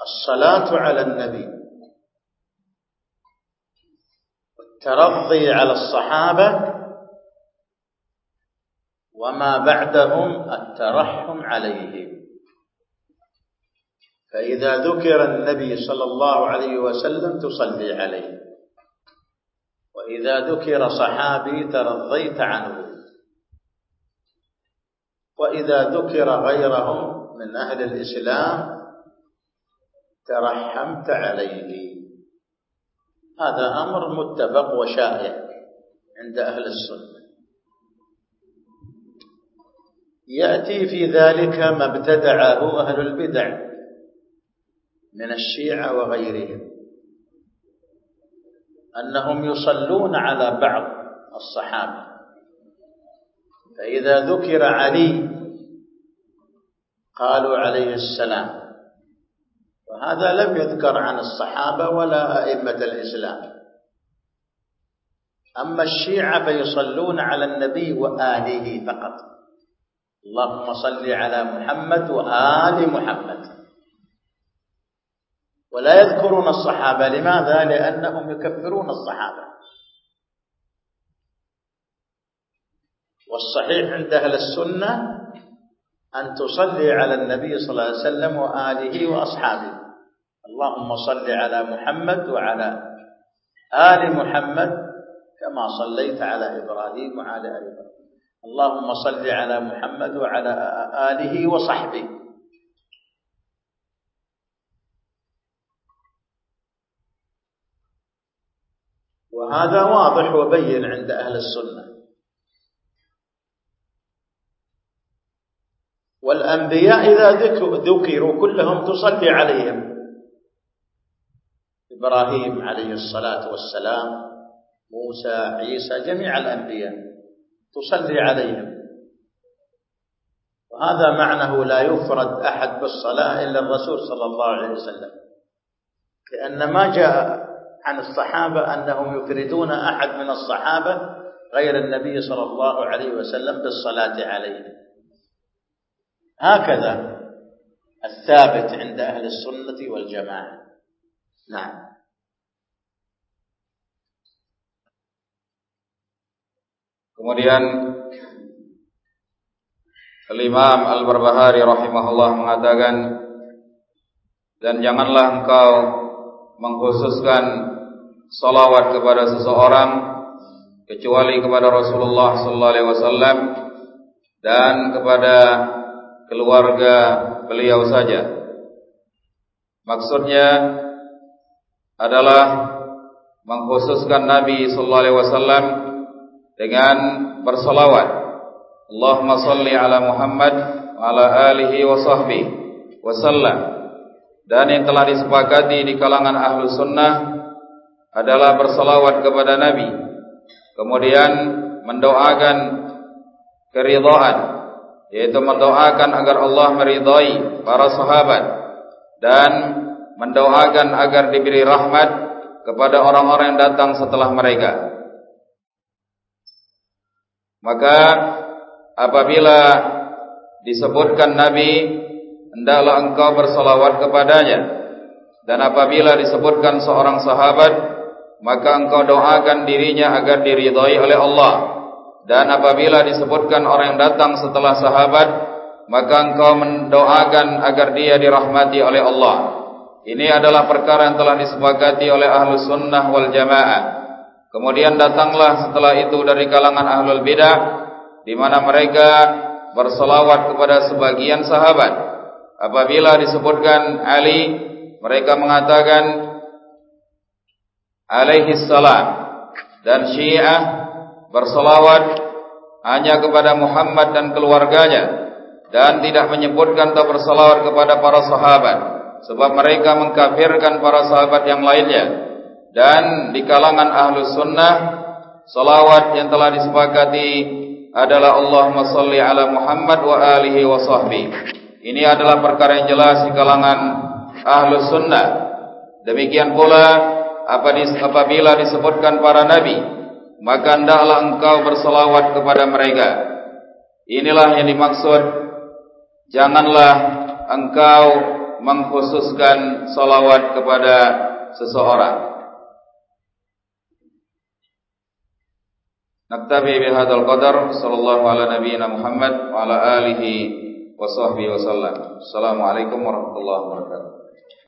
الصلاة على النبي والترضي على الصحابة وما بعدهم الترحم عليهم. فإذا ذكر النبي صلى الله عليه وسلم تصلي عليه. وإذا ذكر صحابي ترضيت عنه. وإذا ذكر غيرهم من أهل الإسلام ترحمت عليه. هذا أمر متفق وشائع عند أهل السنة. يأتي في ذلك ما ابتدعه أهل البدع. من الشيعة وغيرهم. أنهم يصلون على بعض الصحابة. فإذا ذكر علي قالوا عليه السلام. وهذا لم يذكر عن الصحابة ولا أئمة الإسلام. أما الشيعة فيصلون على النبي وآله فقط. اللهم صل على محمد وآل محمد. ولا يذكرون الصحابة. لماذا؟ لأنهم يكفرون الصحابة. والصحيح عند أهل السنة أن تصلي على النبي صلى الله عليه وسلم وآله وأصحابه. اللهم صل على محمد وعلى آل محمد كما صليت على إبراهيم وعلى آل إبراهيم. اللهم صل على محمد وعلى آله وصحبه. وهذا واضح وبين عند أهل السنة. والأنبياء إذا ذكروا كلهم تصلي عليهم. إبراهيم عليه الصلاة والسلام موسى عيسى جميع الأنبياء تصلي عليهم. وهذا معنه لا يفرد أحد بالصلاة إلا الرسول صلى الله عليه وسلم. لأن ما جاء عن الصحابة أنهم يفردون أحد من الصحابة غير النبي صلى الله عليه وسلم بالصلاة عليه. هكذا الثابت عند أهل السنة والجماعة. نعم. Kemudian Al-Imam Al-Barbahari rahimahullah mengatakan dan janganlah engkau mengkhususkan salawat kepada seseorang kecuali kepada Rasulullah sallallahu alaihi wasallam dan kepada keluarga beliau saja. Maksudnya adalah mengkhususkan Nabi sallallahu alaihi wasallam dengan bersolawat. Allahumma salli ala Muhammad wa ala alihi wa sahbihi wasallam. Dan yang telah disepakati di kalangan ahlu sunnah adalah bersolawat kepada Nabi. Kemudian mendoakan keridhaan, yaitu mendoakan agar Allah meridai para sahabat dan mendoakan agar diberi rahmat kepada orang-orang yang datang setelah mereka. Maka apabila disebutkan Nabi hendaklah engkau bersalawat kepadanya dan apabila disebutkan seorang sahabat maka engkau doakan dirinya agar diridhai oleh Allah. Dan apabila disebutkan orang yang datang setelah sahabat maka engkau mendoakan agar dia dirahmati oleh Allah. Ini adalah perkara yang telah disepakati oleh ahlu sunnah wal jamaah. Kemudian datanglah setelah itu dari kalangan ahlul bidah di mana mereka berselawat kepada sebagian sahabat. Apabila disebutkan Ali, mereka mengatakan alaihi salam. Dan Syiah berselawat hanya kepada Muhammad dan keluarganya. Dan tidak menyebutkan atau berselawat kepada para sahabat. Sebab mereka mengkafirkan para sahabat yang lainnya. Dan di kalangan ahlu sunnah salawat yang telah disepakati adalah Allahumma salli ala Muhammad wa alihi wa sahbihi. Ini adalah perkara yang jelas di kalangan ahlu sunnah. Demikian pula apabila disebutkan para nabi maka hendaklah engkau bersalawat kepada mereka inilah yang dimaksud janganlah engkau mengkhususkan salawat kepada seseorang Naktabi bihadzal qadar sallallahu ala nabiyyina Muhammad wa ala alihi wa sahbihi wasallam. Assalamualaikum warahmatullahi wabarakatuh.